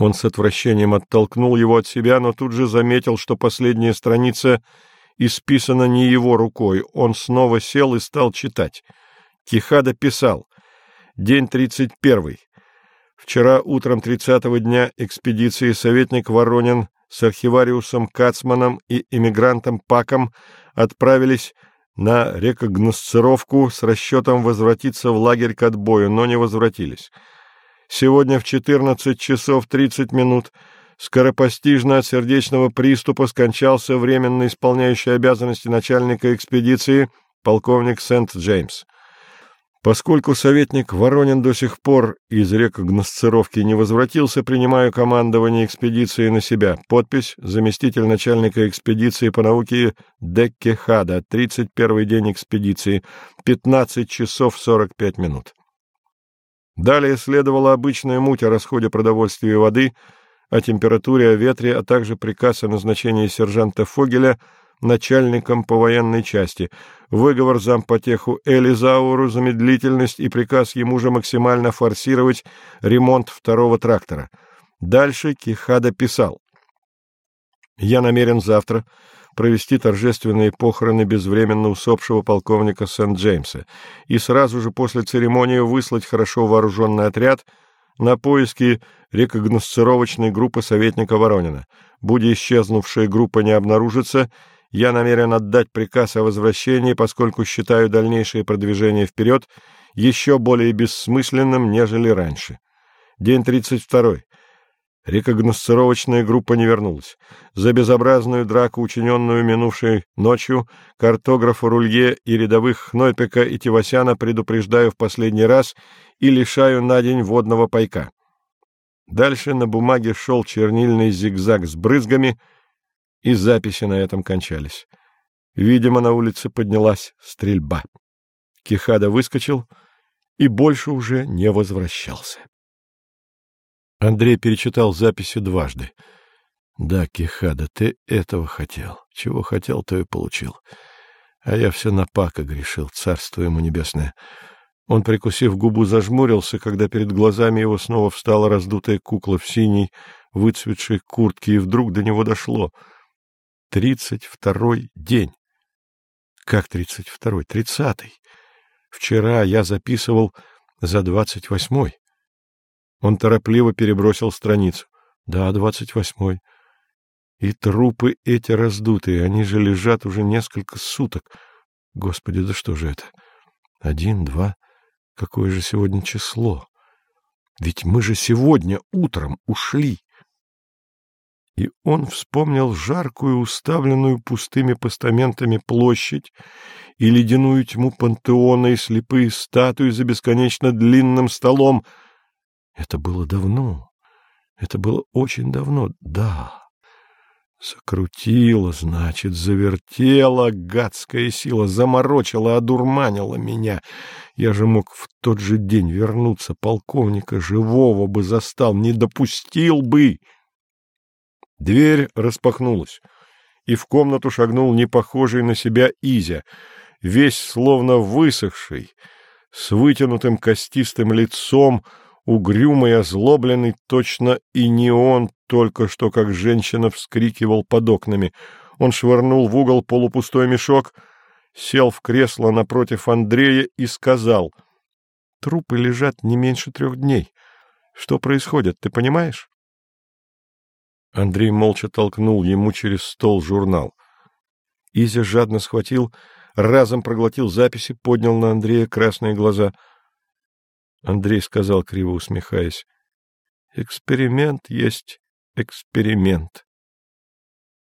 Он с отвращением оттолкнул его от себя, но тут же заметил, что последняя страница исписана не его рукой. Он снова сел и стал читать. Кихада писал. День тридцать первый. Вчера утром тридцатого дня экспедиции советник Воронин с архивариусом Кацманом и эмигрантом Паком отправились на рекогносцировку с расчетом возвратиться в лагерь к отбою, но не возвратились. Сегодня в 14 часов 30 минут скоропостижно от сердечного приступа скончался временно исполняющий обязанности начальника экспедиции полковник Сент-Джеймс. Поскольку советник Воронин до сих пор из рекогносцировки не возвратился, принимаю командование экспедиции на себя. Подпись заместитель начальника экспедиции по науке Декке Хада, 31 день экспедиции, 15 часов 45 минут. Далее следовала обычная муть о расходе продовольствия и воды, о температуре, о ветре, а также приказ о назначении сержанта Фогеля начальником по военной части, выговор зампотеху Элизауру за медлительность и приказ ему же максимально форсировать ремонт второго трактора. Дальше Кихада писал. «Я намерен завтра провести торжественные похороны безвременно усопшего полковника Сент-Джеймса и сразу же после церемонии выслать хорошо вооруженный отряд на поиски рекогносцировочной группы советника Воронина. Будь исчезнувшая группа не обнаружится, я намерен отдать приказ о возвращении, поскольку считаю дальнейшее продвижение вперед еще более бессмысленным, нежели раньше. День тридцать второй. Рекогносцировочная группа не вернулась. За безобразную драку, учиненную минувшей ночью, картографа Рулье и рядовых Хнойпека и Тивасяна предупреждаю в последний раз и лишаю на день водного пайка. Дальше на бумаге шел чернильный зигзаг с брызгами, и записи на этом кончались. Видимо, на улице поднялась стрельба. Кихада выскочил и больше уже не возвращался. Андрей перечитал записи дважды. Да, Кихада, ты этого хотел. Чего хотел, то и получил. А я все на Пака грешил, царство ему небесное. Он, прикусив губу, зажмурился, когда перед глазами его снова встала раздутая кукла в синей, выцветшей куртке, и вдруг до него дошло. Тридцать второй день. Как тридцать второй? Тридцатый. Вчера я записывал за двадцать восьмой. Он торопливо перебросил страницу. Да, двадцать восьмой. И трупы эти раздутые, они же лежат уже несколько суток. Господи, да что же это? Один, два. Какое же сегодня число? Ведь мы же сегодня утром ушли. И он вспомнил жаркую, уставленную пустыми постаментами площадь и ледяную тьму пантеона и слепые статуи за бесконечно длинным столом — это было давно. Это было очень давно. Да. Закрутила, значит, завертела гадская сила, заморочила, одурманила меня. Я же мог в тот же день вернуться, полковника живого бы застал, не допустил бы. Дверь распахнулась, и в комнату шагнул непохожий на себя Изя, весь словно высохший, с вытянутым костистым лицом, угрюмый, озлобленный, точно и не он только что, как женщина, вскрикивал под окнами. Он швырнул в угол полупустой мешок, сел в кресло напротив Андрея и сказал, «Трупы лежат не меньше трех дней. Что происходит, ты понимаешь?» Андрей молча толкнул ему через стол журнал. Изя жадно схватил, разом проглотил записи, поднял на Андрея красные глаза — Андрей сказал, криво усмехаясь. — Эксперимент есть эксперимент.